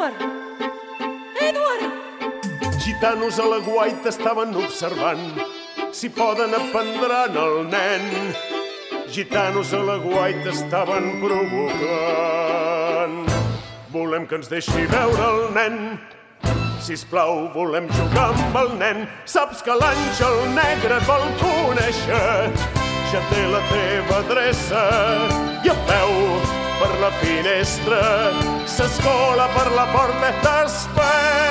Edward! Edward! Gitanos a la guaita estaven observant si poden aprendran el nen. Gitanos a la guaita estaven provocant. Volem que ens deixi veure el nen. Si us plau, volem jugar amb el nen. Saps que l'Àngel Negre vol conèixer. Ja té la teva adreça la finestra s'escola per la porta t'espera